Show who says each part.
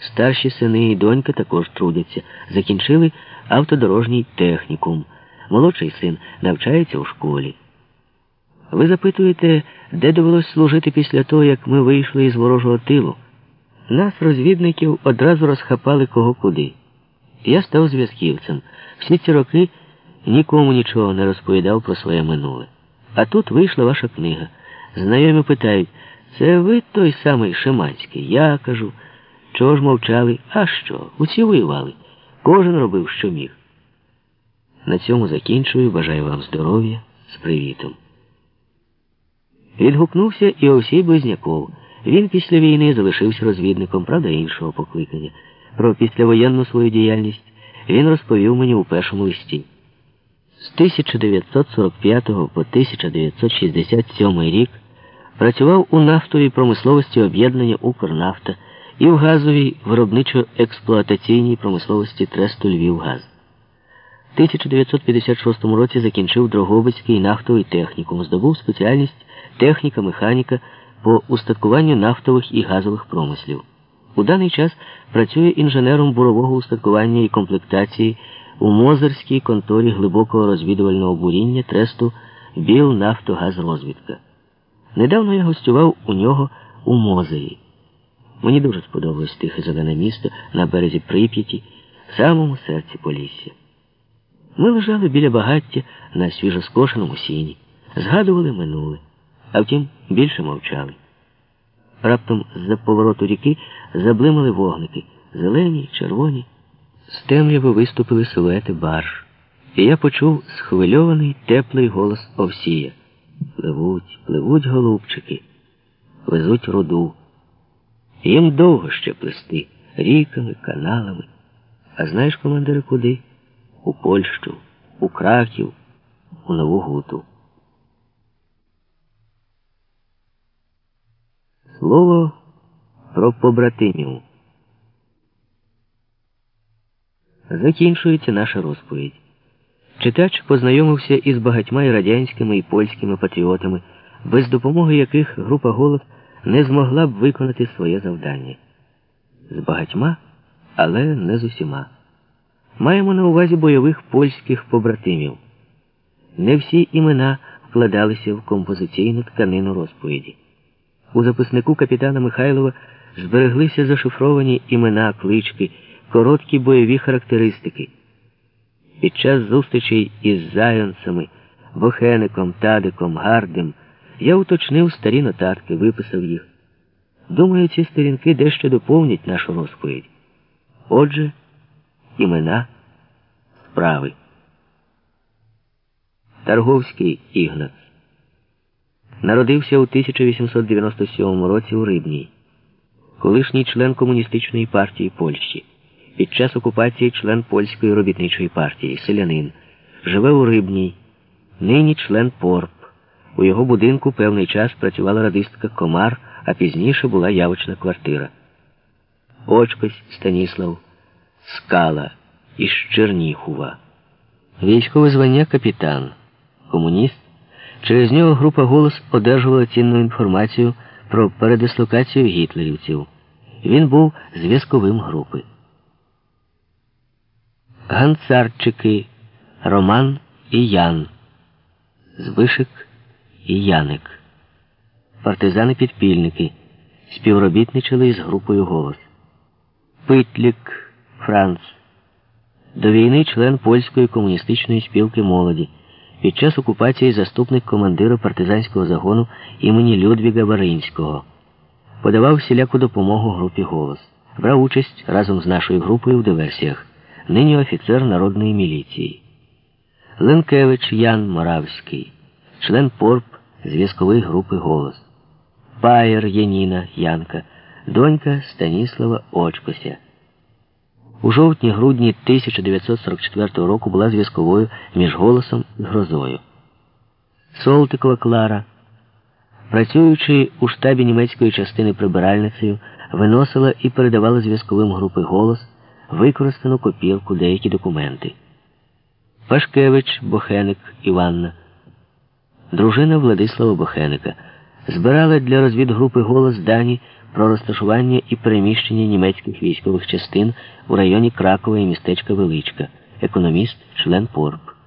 Speaker 1: Старші сини і донька також трудяться. Закінчили автодорожній технікум. Молодший син навчається у школі. Ви запитуєте, де довелось служити після того, як ми вийшли із ворожого тилу? Нас, розвідників, одразу розхапали кого куди. Я став зв'язківцем. Всі ці роки нікому нічого не розповідав про своє минуле. А тут вийшла ваша книга. Знайомі питають, це ви той самий Шиманський? Я кажу, чого ж мовчали? А що? Усі воювали. Кожен робив, що міг. На цьому закінчую. Бажаю вам здоров'я з привітом. Відгукнувся і Овсій Близняков. Він після війни залишився розвідником, правда, іншого покликання. Про післявоєнну свою діяльність він розповів мені у першому листі. З 1945 по 1967 рік працював у нафтовій промисловості об'єднання Укрнафта і в газовій виробничо-експлуатаційній промисловості Тресту Львівгаз. В 1956 році закінчив Дрогобицький нафтовий технікум, здобув спеціальність техніка-механіка по устаткуванню нафтових і газових промислів. У даний час працює інженером бурового устаткування і комплектації у Мозерській конторі глибокого розвідувального буріння тресту Білнафтогазрозвідка. Недавно я гостював у нього у Мозері. Мені дуже сподобалось тихе зелене місто на березі Прип'яті, в самому серці Полісся. Ми лежали біля багаття на свіжоскошеному сіні, згадували минуле, а втім більше мовчали. Раптом з-за повороту ріки заблимали вогники, зелені, червоні. З темряви виступили силуети барж, і я почув схвильований теплий голос Овсія. Пливуть, пливуть голубчики, везуть руду. Їм довго ще плести ріками, каналами. А знаєш, командири, куди? У Польщу, у Краків, у Нову Гуту. Слово про побратимів. Закінчується наша розповідь. Читач познайомився із багатьма і радянськими і польськими патріотами, без допомоги яких група голос не змогла б виконати своє завдання. З багатьма, але не з усіма. Маємо на увазі бойових польських побратимів. Не всі імена вкладалися в композиційну тканину розповіді. У записнику капітана Михайлова збереглися зашифровані імена, клички, короткі бойові характеристики. Під час зустрічей із зайонцями, Бохеником, Тадиком, Гардем я уточнив старі нотатки, виписав їх. Думаю, ці сторінки дещо доповнять нашу розповідь. Отже, імена, справи. Тарговський Ігнац. Народився у 1897 році у Рибній, колишній член комуністичної партії Польщі. Під час окупації член польської робітничої партії, селянин, живе у Рибній, нині член Порп. У його будинку певний час працювала радистка Комар, а пізніше була явочна квартира. Очкось Станіслав, Скала із Черніхува. Військове звання капітан, комуніст. Через нього група голос одержувала цінну інформацію про передислокацію гітлерівців. Він був зв'язковим групи. Ганцарчики Роман і Ян. Збишик і Яник. Партизани-підпільники співробітничали із групою голос. Питлік Франц. До війни член польської комуністичної спілки молоді. Під час окупації заступник командира партизанського загону імені Людвіга Варинського. Подавав всіляку допомогу групі голос. Брав участь разом з нашою групою в диверсіях. Нині офіцер народної міліції. Ленкевич Ян Моравський, член Порп зв'язкової групи Голос. Паєр Яніна Янка, донька Станіслава Очкося. У жовтні-грудні 1944 року була зв'язковою між голосом і грозою. Солтикова Клара, працюючи у штабі німецької частини прибиральницею, виносила і передавала зв'язковим групи голос використану копірку деякі документи. Пашкевич Бохеник Іванна, дружина Владислава Бохеника, збирала для розвідгрупи голос дані про розташування і переміщення німецьких військових частин у районі Кракова і містечка Величка, економіст, член ПОРП.